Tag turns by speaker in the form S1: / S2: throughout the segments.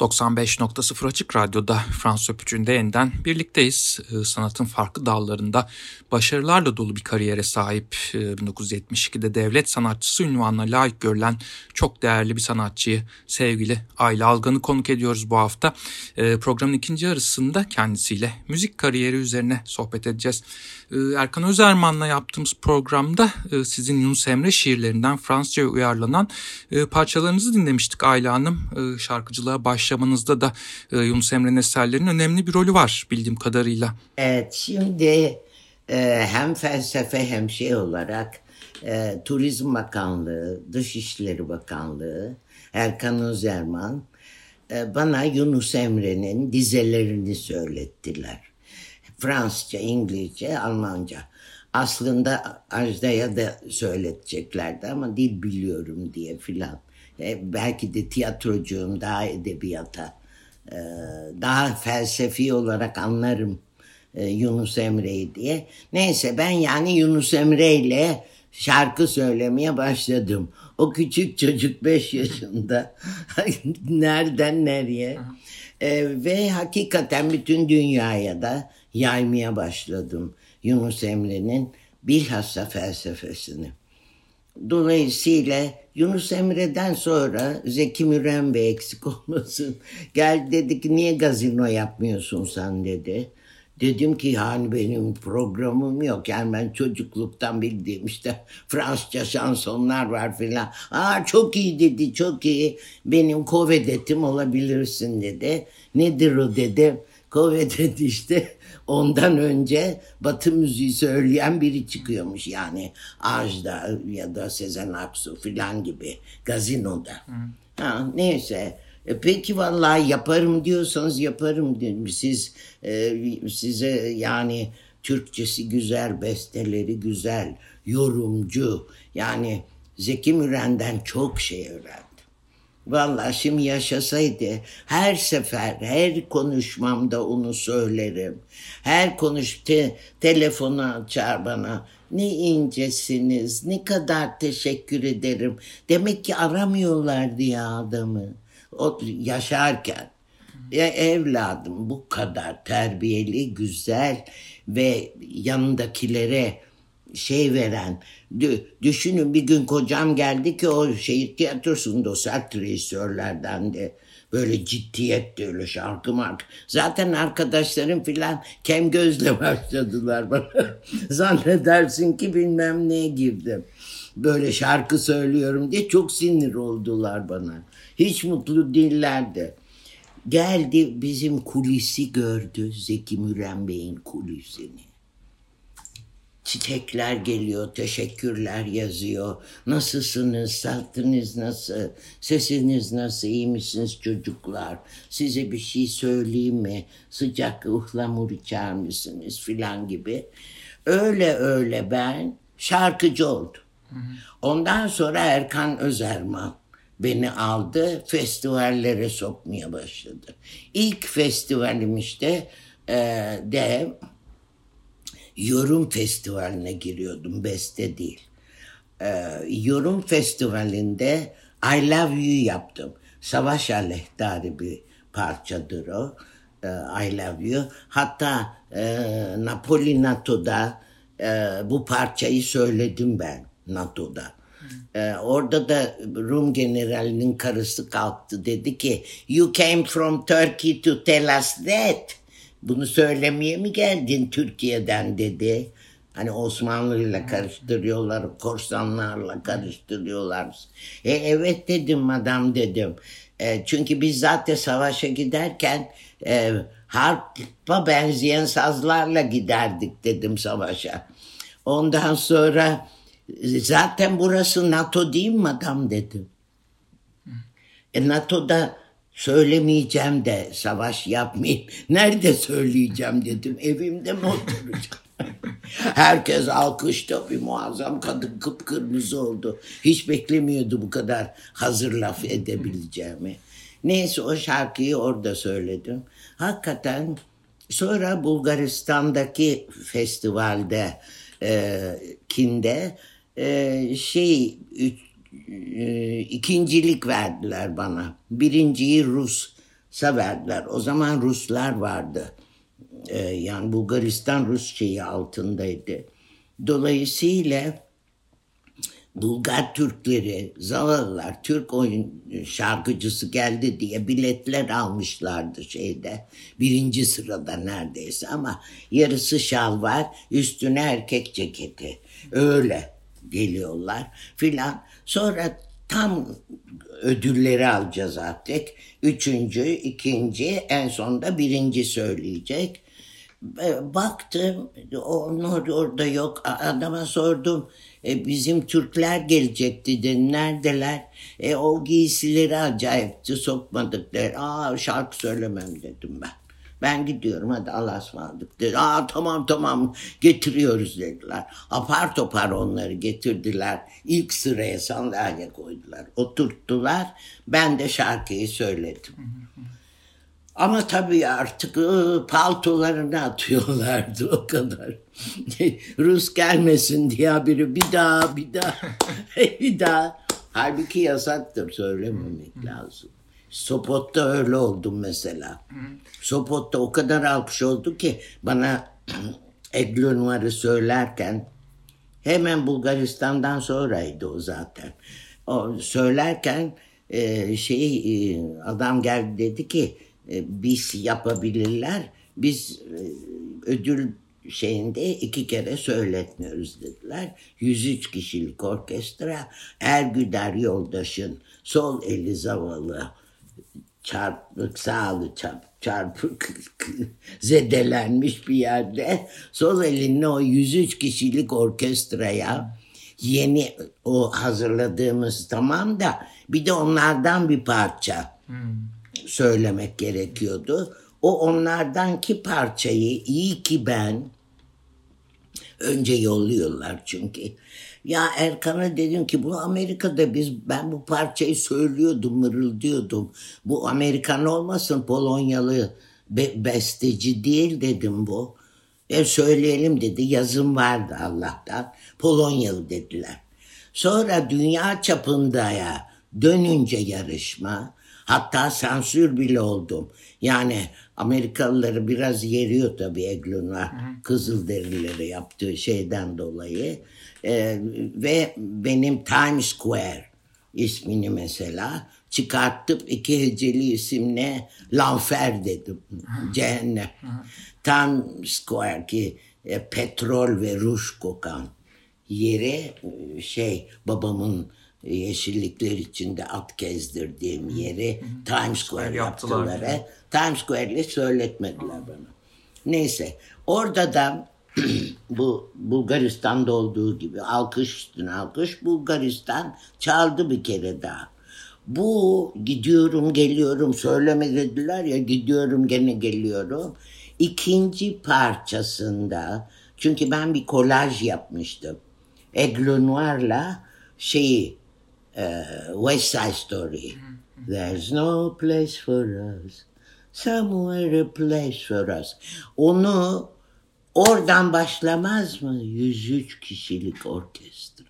S1: 95.0 Açık Radyo'da Fransız Öpücü'nde yeniden birlikteyiz. Ee, sanatın farklı dallarında başarılarla dolu bir kariyere sahip 1972'de e, devlet sanatçısı ünvanına layık görülen çok değerli bir sanatçıyı sevgili Ayla Algan'ı konuk ediyoruz bu hafta. Ee, programın ikinci yarısında kendisiyle müzik kariyeri üzerine sohbet edeceğiz. Ee, Erkan Özerman'la yaptığımız programda e, sizin Yunus Emre şiirlerinden Fransızca uyarlanan e, parçalarınızı dinlemiştik Ayla Hanım. Şarkıcılığa baş başlamanızda da e, Yunus Emre'nin eserlerinin önemli bir rolü var bildiğim kadarıyla.
S2: Evet şimdi e, hem felsefe hem şey olarak e, Turizm Bakanlığı, Dışişleri Bakanlığı, Erkan Özerman e, bana Yunus Emre'nin dizelerini söylettiler. Fransızca, İngilizce, Almanca. Aslında Ajda'ya da söyleteceklerdi ama dil biliyorum diye filan. E, belki de tiyatrocuyum daha edebiyata e, daha felsefi olarak anlarım e, Yunus Emre'yi diye. Neyse ben yani Yunus Emre ile şarkı söylemeye başladım. O küçük çocuk 5 yaşında nereden nereye e, ve hakikaten bütün dünyaya da yaymaya başladım Yunus Emre'nin bilhassa felsefesini. Dolayısıyla Yunus Emre'den sonra Zeki Müren Bey eksik olmasın. Gel dedi ki niye gazino yapmıyorsun sen dedi. Dedim ki hani benim programım yok. Yani ben çocukluktan bildiğim işte Fransızca şansonlar var filan. Aa çok iyi dedi çok iyi. Benim kovedetim olabilirsin dedi. Nedir o dedim. Kovedet işte ondan önce Batı müziği söyleyen biri çıkıyormuş yani Ajda ya da Sezen Aksu filan gibi gazinoda. Hı. Ha, neyse. E, peki vallahi yaparım diyorsanız yaparım dedim. Siz e, size yani Türkçesi güzel, besteleri güzel, yorumcu. Yani Zeki Müren'den çok şey öğrendim. Vallahi şimdi yaşasaydı her sefer her konuşmamda onu söylerim. Her konuş te, telefonu açar bana. Ne incesiniz, ne kadar teşekkür ederim. Demek ki aramıyorlar diye adamı. O yaşarken. Ya evladım bu kadar terbiyeli, güzel ve yanındakilere şey veren. Düşünün bir gün kocam geldi ki o şehir tiyatrosunda o sert rejisörlerden de böyle ciddiyet öyle şarkı mark. Zaten arkadaşlarım filan kem gözle başladılar bana. Zannedersin ki bilmem neye girdim. Böyle şarkı söylüyorum diye çok sinir oldular bana. Hiç mutlu değillerdi. Geldi bizim kulisi gördü Zeki Müren Bey'in kulisini çiçekler geliyor, teşekkürler yazıyor. Nasılsınız, saatiniz nasıl, sesiniz nasıl, iyi misiniz çocuklar? Size bir şey söyleyeyim mi? Sıcak ıhlamur içer misiniz filan gibi. Öyle öyle ben şarkıcı oldum. Ondan sonra Erkan Özerman beni aldı, festivallere sokmaya başladı. İlk festivalim işte e, de yorum festivaline giriyordum beste değil. Ee, yorum festivalinde I Love You yaptım. Savaş Aleyhdari bir parçadır o. Ee, I Love You. Hatta e, Napoli e, bu parçayı söyledim ben NATO'da. Ee, orada da Rum generalinin karısı kalktı dedi ki You came from Turkey to tell us that. Bunu söylemeye mi geldin Türkiye'den dedi. Hani Osmanlı'yla karıştırıyorlar, korsanlarla karıştırıyorlar. E, evet dedim madam dedim. E, çünkü biz zaten savaşa giderken e, harpa benzeyen sazlarla giderdik dedim savaşa. Ondan sonra zaten burası NATO değil mi madam dedim. E, NATO'da Söylemeyeceğim de savaş yapmayayım. Nerede söyleyeceğim dedim. Evimde mi oturacağım? Herkes alkışta bir muazzam kadın kıpkırmızı oldu. Hiç beklemiyordu bu kadar hazır laf edebileceğimi. Neyse o şarkıyı orada söyledim. Hakikaten sonra Bulgaristan'daki festivalde e, kinde e, şey e, ikincilik verdiler bana. Birinciyi Rus severdiler. O zaman Ruslar vardı. Ee, yani Bulgaristan Rus şeyi altındaydı. Dolayısıyla Bulgar Türkleri, zavallılar, Türk oyun şarkıcısı geldi diye biletler almışlardı şeyde. Birinci sırada neredeyse ama yarısı şal var, üstüne erkek ceketi. Öyle geliyorlar filan. Sonra tam ödülleri alacağız artık. Üçüncü, ikinci, en sonunda birinci söyleyecek. Baktım, onlar orada yok. Adama sordum e, bizim Türkler gelecekti dedi. Neredeler? E, o giysileri acayipti sokmadıklar. Aa şarkı söylemem dedim ben. Ben gidiyorum hadi Allah'a ısmarladık dedi. Aa tamam tamam getiriyoruz dediler. Apar topar onları getirdiler. İlk sıraya sandalye koydular. Oturttular. Ben de şarkıyı söyledim. Ama tabii artık ıı, paltolarını atıyorlardı o kadar. Rus gelmesin diye biri bir daha bir daha bir daha. Halbuki yasaktır söylememek lazım. Sopot'ta öyle oldum mesela. Sopot'ta o kadar alkış oldu ki bana Eglonvar'ı söylerken hemen Bulgaristan'dan sonraydı o zaten. O söylerken e, şey e, adam geldi dedi ki e, biz yapabilirler. Biz e, ödül şeyinde iki kere söyletmiyoruz dediler. 103 kişilik orkestra Ergüder yoldaşın sol eli zavallı çarpık sağlı çarp, çarpık zedelenmiş bir yerde sol elini o 103 kişilik orkestraya yeni o hazırladığımız tamam da bir de onlardan bir parça hmm. söylemek gerekiyordu. O onlardan ki parçayı iyi ki ben önce yolluyorlar çünkü ya Erkan'a dedim ki bu Amerika'da biz ben bu parçayı söylüyordum, mırıldıyordum. Bu Amerikan olmasın Polonyalı be, besteci değil dedim bu. E söyleyelim dedi yazım vardı Allah'tan. Polonyalı dediler. Sonra dünya çapında ya dönünce yarışma hatta sansür bile oldum. Yani Amerikalıları biraz yeriyor tabii Eglon'a Kızılderilileri yaptığı şeyden dolayı. Ee, ve benim Times Square ismini mesela çıkarttım iki heceli isimle Lanfer dedim. Cehennem. Times Square ki e, petrol ve ruj kokan yeri e, şey babamın yeşillikler içinde at gezdirdiğim yeri Times Square yaptılar. yaptılar. Times Square'le söyletmediler bana. Neyse orada da bu Bulgaristan'da olduğu gibi alkış üstüne alkış Bulgaristan çaldı bir kere daha. Bu gidiyorum geliyorum söyleme dediler ya gidiyorum gene geliyorum. İkinci parçasında çünkü ben bir kolaj yapmıştım. Aigle Noir'la şeyi e, West Side Story. There's no place for us. Somewhere a place for us. Onu Oradan başlamaz mı 103 kişilik orkestra?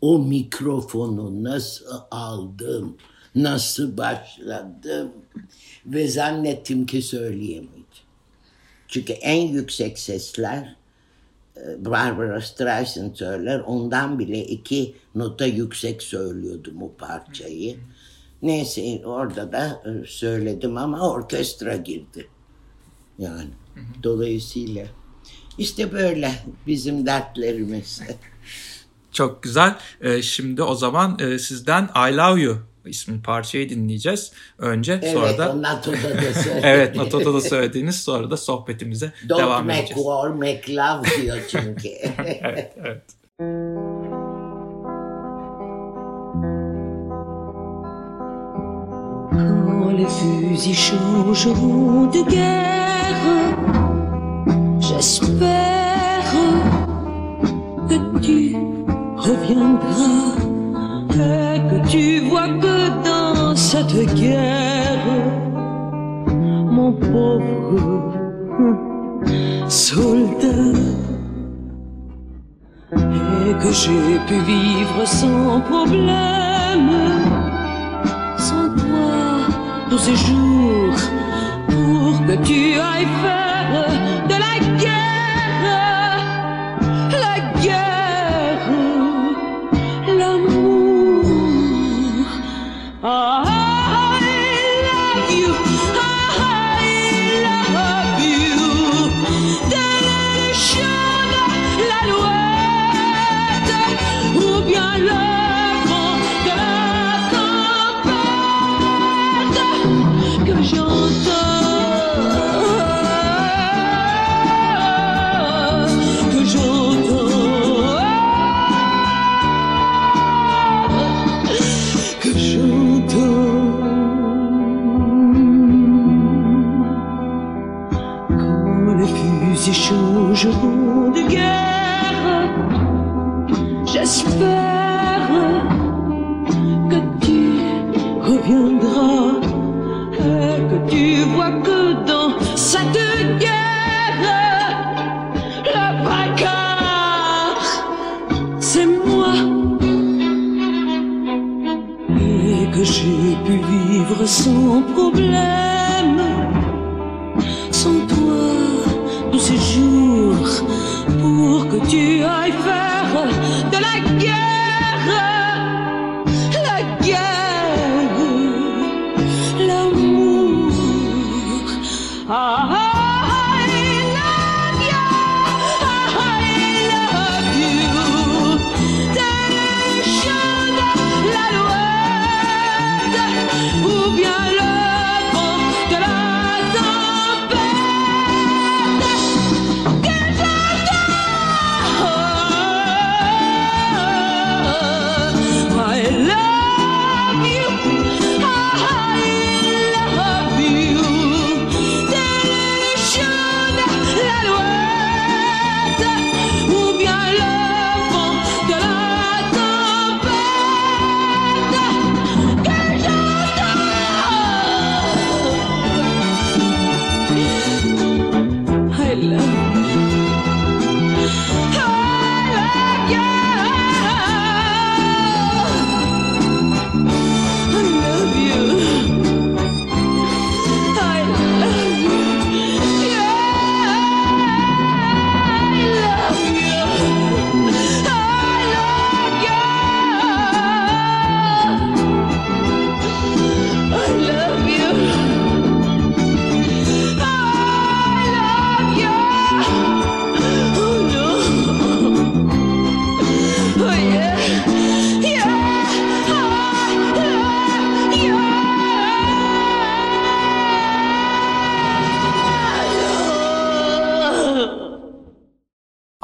S2: O mikrofonu nasıl aldım, nasıl başladım ve zannettim ki söyleyemeyeceğim. Çünkü en yüksek sesler e, Barbara Streisand söyler. Ondan bile iki nota yüksek söylüyordum o parçayı. Neyse orada da e, söyledim ama orkestra girdi. Yani dolayısıyla işte böyle bizim dertlerimiz.
S1: Çok güzel. Ee, şimdi o zaman e, sizden I Love You ismi parçayı dinleyeceğiz. Önce
S2: evet,
S1: sonra
S2: da Nato'da da
S1: Evet Nato'da da söylediğiniz sonra da sohbetimize
S2: Don't
S1: devam
S2: make
S1: edeceğiz.
S2: war, make love diyor çünkü.
S1: evet, evet.
S3: Quand les fusils changeront de guerre J'espère que tu reviendras et que tu vois que dans cette guerre, mon pauvre soldat, et que j'ai pu vivre sans problème, sans toi tous ces jours pour que tu ailles faire de la guerre, les fusils changeront de guerre, j'espère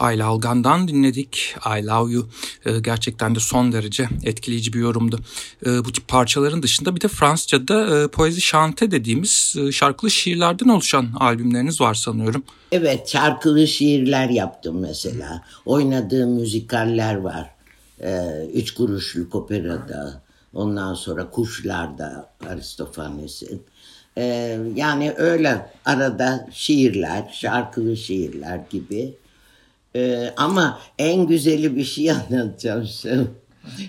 S1: Ayla Algan'dan dinledik I Love You. Ee, gerçekten de son derece etkileyici bir yorumdu. Ee, bu tip parçaların dışında bir de Fransızca'da e, poezi şante dediğimiz e, şarkılı şiirlerden oluşan albümleriniz var sanıyorum.
S2: Evet şarkılı şiirler yaptım mesela. Oynadığım müzikaller var. Üç kuruşluk operada. Ondan sonra Kuşlar'da Aristofanes'in. Yani öyle arada şiirler, şarkılı şiirler gibi. Ee, ama en güzeli bir şey anlatacağım size.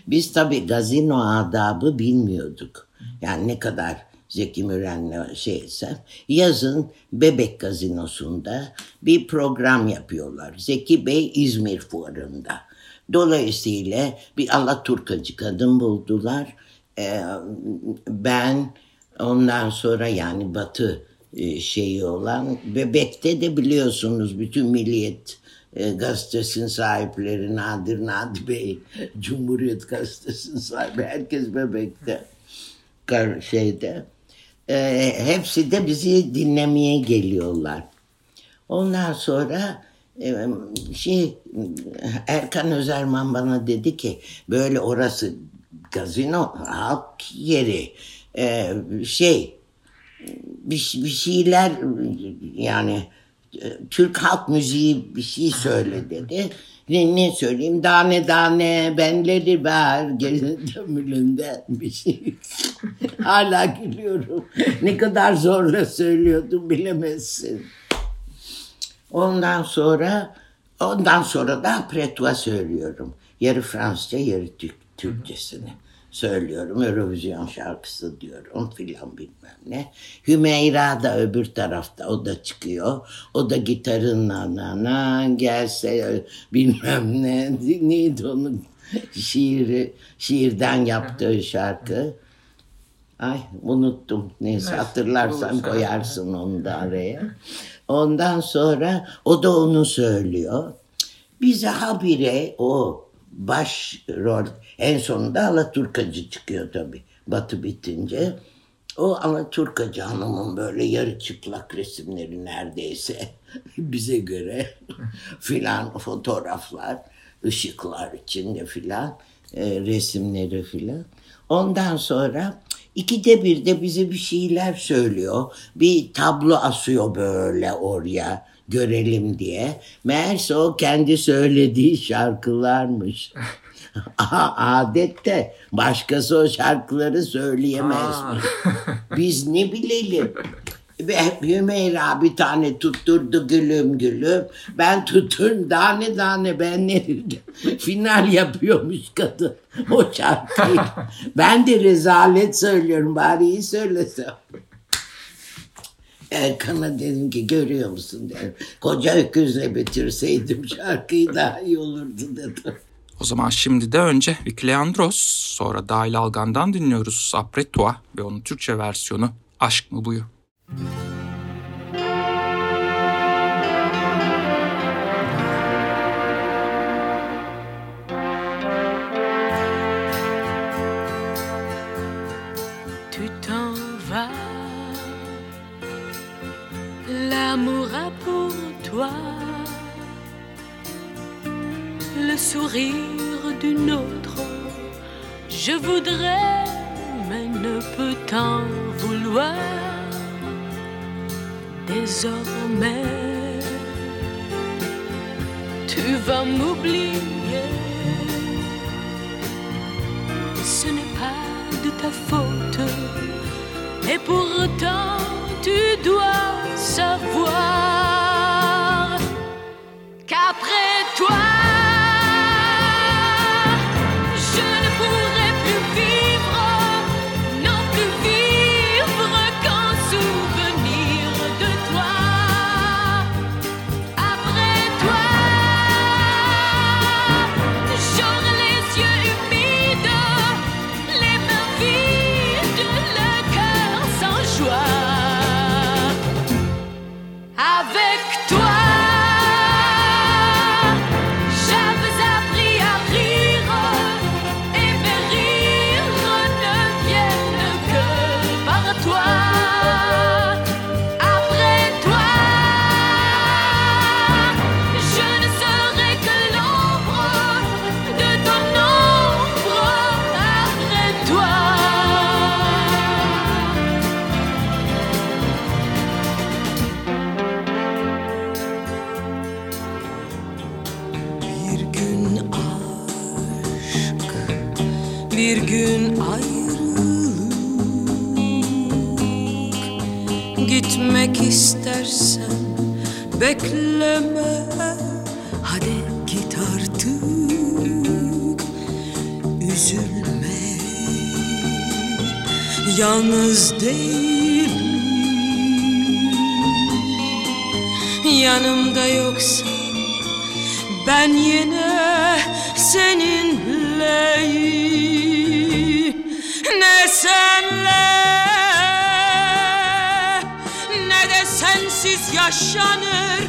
S2: Biz tabii gazino adabı bilmiyorduk. Yani ne kadar Zeki Müren'le şeyse yazın Bebek Gazinosu'nda bir program yapıyorlar. Zeki Bey İzmir Fuarı'nda. Dolayısıyla bir Alaturkacı kadın buldular. Ee, ben ondan sonra yani Batı e, şeyi olan Bebek'te de biliyorsunuz bütün Milliyet e, gazetesinin sahipleri Nadir Nadi Bey, Cumhuriyet gazetesinin sahibi herkes Bebek'te şeyde. E, hepsi de bizi dinlemeye geliyorlar. Ondan sonra e, şey Erkan Özerman bana dedi ki böyle orası gazino halk yeri e, şey bir, bir şeyler yani Türk halk müziği bir şey söyle dedi. Ne, ne söyleyeyim? Dane dane benleri ver ömrümden bir şey. Hala gülüyorum. ne kadar zorla söylüyordum bilemezsin. Ondan sonra ondan sonra da Pretua söylüyorum. Yarı Fransızca yarı Türk, Türkçesini söylüyorum. Eurovision şarkısı diyorum filan bilmem ne. Hümeyra da öbür tarafta o da çıkıyor. O da gitarınla nanan gelse bilmem ne neydi onun şiiri şiirden yaptığı şarkı. Ay unuttum. Neyse
S1: Evet,
S2: hatırlarsan
S1: olursa.
S2: koyarsın onu da araya. Ondan sonra o da onu söylüyor. Bize habire o baş rol en sonunda Alaturkacı çıkıyor tabii Batı bitince. O Alaturkacı hanımın böyle yarı çıplak resimleri neredeyse bize göre filan fotoğraflar, ışıklar içinde filan e, resimleri filan. Ondan sonra ikide bir de bize bir şeyler söylüyor. Bir tablo asıyor böyle oraya görelim diye. Meğerse o kendi söylediği şarkılarmış. Adette başkası o şarkıları söyleyemezmiş. Biz ne bilelim. Hümeyra bir tane tutturdu gülüm gülüm. Ben tutun tane tane ben ne. Final yapıyormuş kadın o şarkıyı. ben de rezalet söylüyorum bari iyi söylesem. Erkan'a dedim ki görüyor musun dedim. Koca öküzle bitirseydim şarkıyı daha iyi olurdu dedim.
S1: O zaman şimdi de önce Vicky Leandros, sonra Dahil Algan'dan dinliyoruz Après Toi ve onun Türkçe versiyonu Aşk mı buyu?
S3: tu le sourire d'une autre. Je voudrais, mais ne peux t'en vouloir. Désormais, tu vas m'oublier. Ce n'est pas de ta faute. Et pourtant, tu dois savoir qu'après
S4: gün aşk, bir gün ayrılık. Gitmek istersen bekleme Hadi git artık, üzülme Yalnız değilim. Yanımda yoksa ben yine seninleyim Ne senle ne de sensiz yaşanır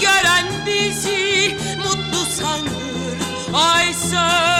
S4: Gören bizi mutlu sanır Oysa bilmezler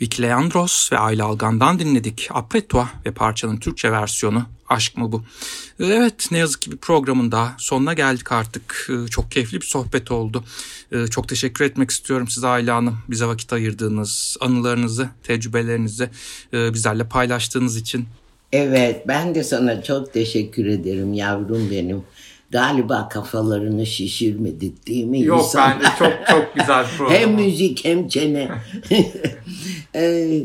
S1: Leandros ve Ayla Algan'dan dinledik. Apretua ve parçanın Türkçe versiyonu Aşk mı bu? Evet ne yazık ki bir programın daha sonuna geldik artık. Ee, çok keyifli bir sohbet oldu. Ee, çok teşekkür etmek istiyorum size Ayla Hanım. Bize vakit ayırdığınız, anılarınızı, tecrübelerinizi e, bizlerle paylaştığınız için.
S2: Evet ben de sana çok teşekkür ederim yavrum benim. Galiba kafalarını şişirmedik değil mi?
S1: Yok
S2: İnsan?
S1: bence çok çok güzel program.
S2: hem müzik hem çene. Ee,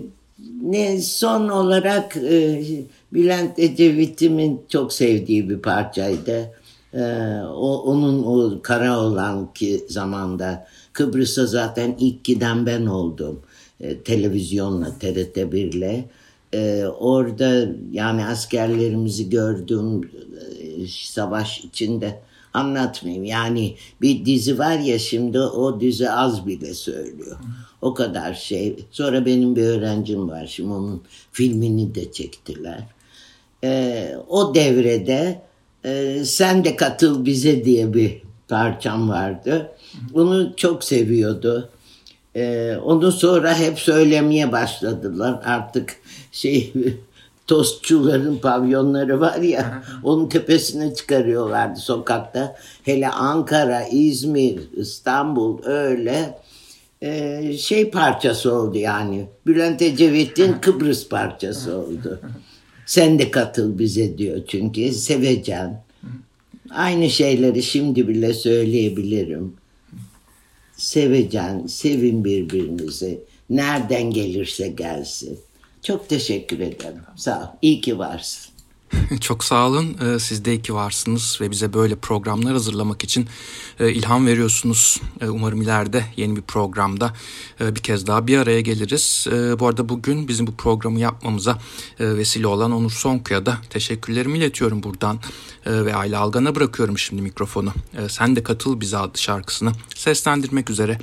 S2: ne son olarak e, Bülent Ecevit'imin çok sevdiği bir parçaydı. Ee, o, onun o kara olan ki zamanda Kıbrıs'a zaten ilk giden ben oldum. Ee, televizyonla TRT 1'le. Ee, orada yani askerlerimizi gördüm e, savaş içinde anlatmayayım. Yani bir dizi var ya şimdi o dizi az bile söylüyor. O kadar şey. Sonra benim bir öğrencim var şimdi onun filmini de çektiler. Ee, o devrede e, sen de katıl bize diye bir parçam vardı. Bunu çok seviyordu. Ee, onu sonra hep söylemeye başladılar. Artık şey tostçuların pavyonları var ya onun tepesine çıkarıyorlardı sokakta. Hele Ankara, İzmir, İstanbul öyle e, şey parçası oldu yani. Bülent Ecevit'in Kıbrıs parçası oldu. Sen de katıl bize diyor çünkü sevecen. Aynı şeyleri şimdi bile söyleyebilirim. Sevecen, sevin birbirinizi. Nereden gelirse gelsin. Çok teşekkür ederim. Sağ ol. İyi ki varsın.
S1: Çok sağ olun. Ee, Siz de iyi ki varsınız ve bize böyle programlar hazırlamak için e, ilham veriyorsunuz. E, Umarım ileride yeni bir programda e, bir kez daha bir araya geliriz. Bu arada bugün bizim bu programı yapmamıza vesile olan Onur Sonku'ya da teşekkürlerimi iletiyorum buradan. Ve Ayla Algan'a bırakıyorum şimdi mikrofonu. Sen de katıl bize adlı şarkısını seslendirmek üzere.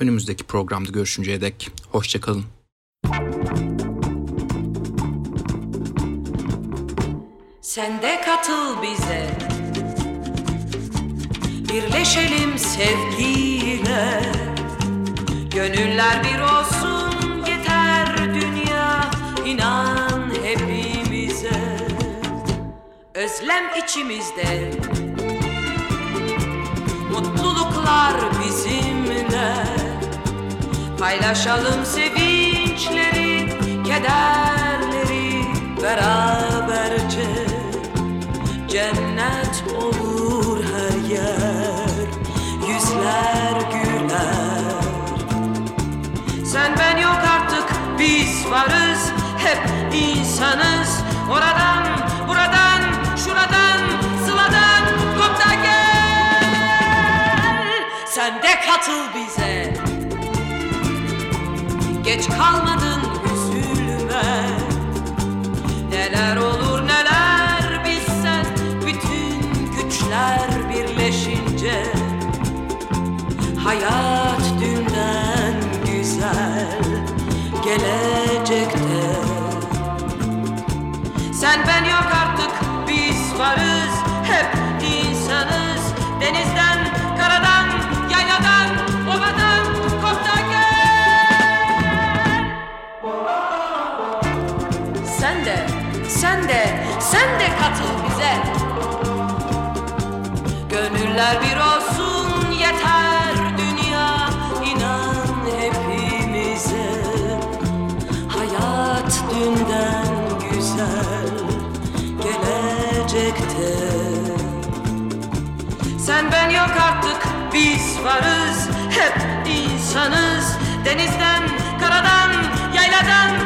S1: Önümüzdeki programda görüşünceye dek hoşçakalın.
S3: Sen de katıl bize. Birleşelim sevgiyle. Gönüller bir olsun yeter dünya. İnan hepimize. Özlem içimizde. Mutluluklar bizimle. Paylaşalım sevinçleri, kederleri beraberce Cennet olur her yer, yüzler güler. Sen ben yok artık biz varız, hep insanız. Oradan, buradan, şuradan, sıladan kop da gel. Sen de katıl bize. Geç kalmadın Hayat dünden güzel Gelecekte. Sen ben yok artık biz varız Hep insanız. Denizden, karadan, yayladan, ovadan Kop da gel. Sen de, sen de, sen de katıl bize. Gönüller bir varız. Hep insanız. Denizden karadan yayladan